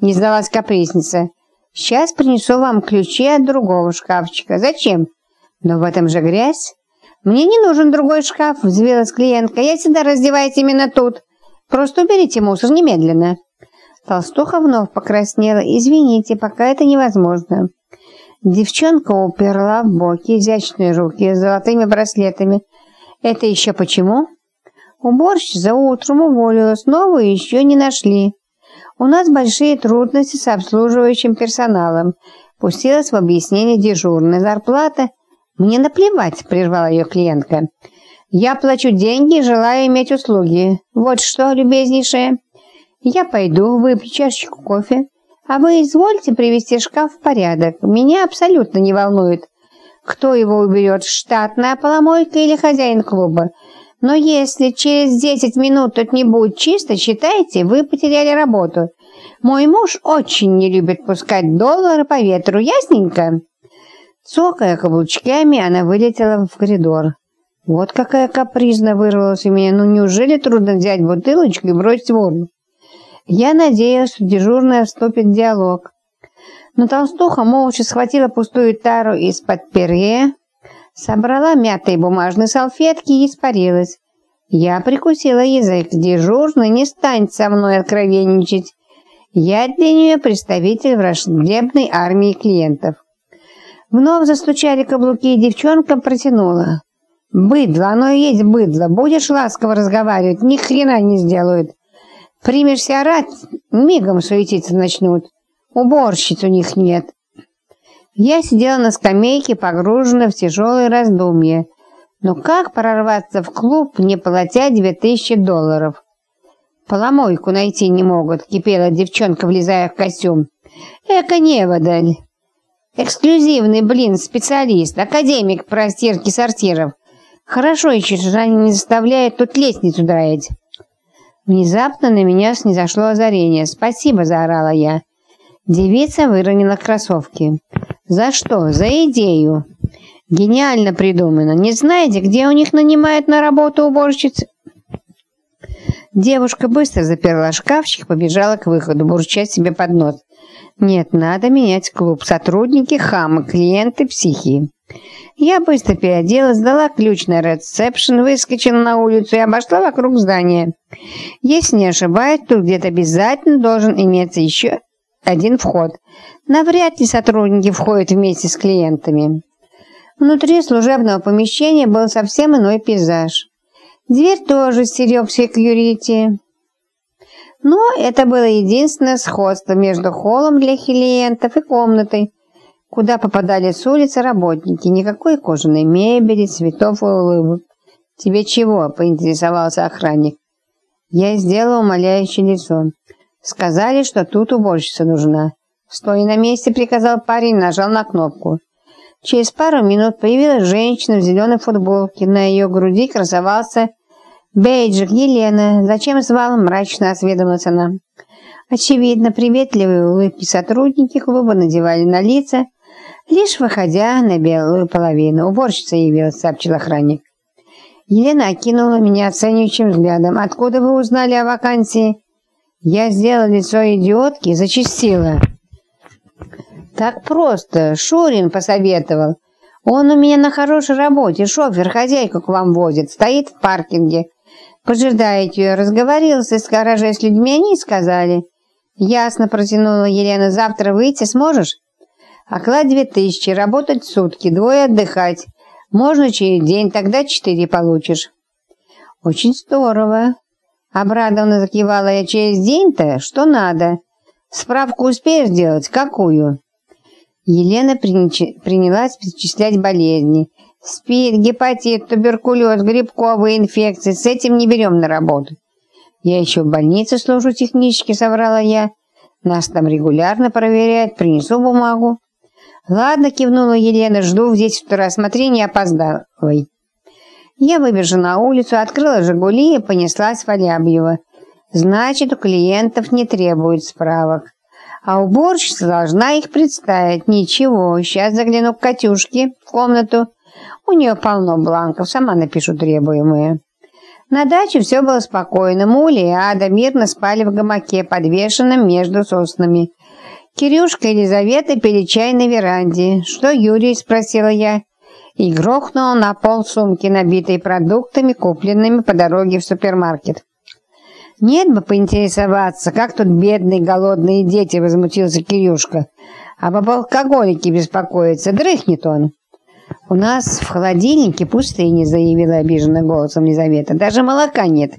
не сдалась капризница. «Сейчас принесу вам ключи от другого шкафчика. Зачем? Но в этом же грязь. Мне не нужен другой шкаф», — взвилась клиентка. «Я всегда раздеваюсь именно тут. Просто уберите мусор немедленно». Толстуха вновь покраснела. «Извините, пока это невозможно». Девчонка уперла в боки изящные руки с золотыми браслетами. «Это еще почему?» Уборщица утром уволилась, новую еще не нашли. У нас большие трудности с обслуживающим персоналом. Пустилась в объяснение дежурная. Зарплата? Мне наплевать, прервала ее клиентка. Я плачу деньги и желаю иметь услуги. Вот что, любезнейшая. Я пойду, выпью чашечку кофе, а вы извольте привести шкаф в порядок. Меня абсолютно не волнует, кто его уберет, штатная поломойка или хозяин клуба. Но если через 10 минут тут не будет чисто, считайте, вы потеряли работу. Мой муж очень не любит пускать доллары по ветру, ясненько?» Цокая каблучками, она вылетела в коридор. Вот какая капризна вырвалась у меня. Ну неужели трудно взять бутылочку и бросить в? Я надеялась, что дежурная вступит в диалог. Но толстуха молча схватила пустую тару из-под перье, Собрала мятые бумажные салфетки и испарилась. Я прикусила язык. Дежурный не стань со мной откровенничать. Я для нее представитель враждебной армии клиентов. Вновь застучали каблуки, и девчонка протянула. «Быдло, оно и есть быдло. Будешь ласково разговаривать, ни хрена не сделают. Примешься орать, мигом суетиться начнут. Уборщиц у них нет. Я сидела на скамейке, погруженная в тяжелые раздумья. Но как прорваться в клуб, не платя две тысячи долларов? Поломойку найти не могут, кипела девчонка, влезая в костюм. Эка неводаль. Эксклюзивный, блин, специалист, академик по стирке сортиров. Хорошо еще, что они не заставляют тут лестницу драить. Внезапно на меня снизошло озарение. «Спасибо!» – заорала я. Девица выронила кроссовки. За что? За идею. Гениально придумано. Не знаете, где у них нанимают на работу уборщиц? Девушка быстро заперла шкафчик, побежала к выходу, бурча себе под нос. Нет, надо менять клуб. Сотрудники, хамы, клиенты, психи. Я быстро переоделась, сдала ключ на ресепшн, выскочила на улицу и обошла вокруг здания. Если не ошибаюсь, тут где-то обязательно должен иметься еще один вход. Навряд ли сотрудники входят вместе с клиентами. Внутри служебного помещения был совсем иной пейзаж. Дверь тоже стерег секьюрити. Но это было единственное сходство между холлом для клиентов и комнатой, куда попадали с улицы работники. Никакой кожаной мебели, цветов и улыбок. «Тебе чего?» – поинтересовался охранник. Я сделала умоляющее лицо. Сказали, что тут уборщица нужна. «Стой на месте», — приказал парень, нажал на кнопку. Через пару минут появилась женщина в зеленой футболке. На ее груди красовался бейджик Елена. «Зачем звал?» — мрачно осведомилась она. Очевидно, приветливые улыбки сотрудники клуба надевали на лица, лишь выходя на белую половину. Уборщица явилась, сообщил охранник. Елена окинула меня оценивающим взглядом. «Откуда вы узнали о вакансии?» Я сделала лицо идиотки и зачастила. Так просто. Шурин посоветовал. Он у меня на хорошей работе. Шофер хозяйку к вам возит. Стоит в паркинге. Поджидает ее. Разговорился с гаражей с людьми. Они сказали. Ясно протянула Елена. Завтра выйти сможешь? Оклад две тысячи. Работать сутки. Двое отдыхать. Можно через день. Тогда четыре получишь. Очень здорово. Обрадованно закивала я через день-то, что надо. Справку успеешь сделать? Какую? Елена принялась перечислять болезни. СПИД, гепатит, туберкулез, грибковые инфекции. С этим не берем на работу. Я еще в больнице служу технически, соврала я. Нас там регулярно проверяют, принесу бумагу. Ладно, кивнула Елена, жду здесь смотри, не опоздавай. Я выбежала на улицу, открыла «Жигули» и понеслась в Алябьево. Значит, у клиентов не требуют справок. А уборщица должна их представить. Ничего, сейчас загляну к Катюшке в комнату. У нее полно бланков, сама напишу требуемые. На даче все было спокойно. Муля и Ада мирно спали в гамаке, подвешенном между соснами. Кирюшка и Елизавета пили чай на веранде. «Что, Юрий?» – спросила я. И грохнула на пол сумки, набитой продуктами, купленными по дороге в супермаркет. «Нет бы поинтересоваться, как тут бедные голодные дети», – возмутился Кирюшка. «Об алкоголике беспокоится, дрыхнет он». «У нас в холодильнике пустыни», – заявила обиженным голосом Лизавета. «Даже молока нет».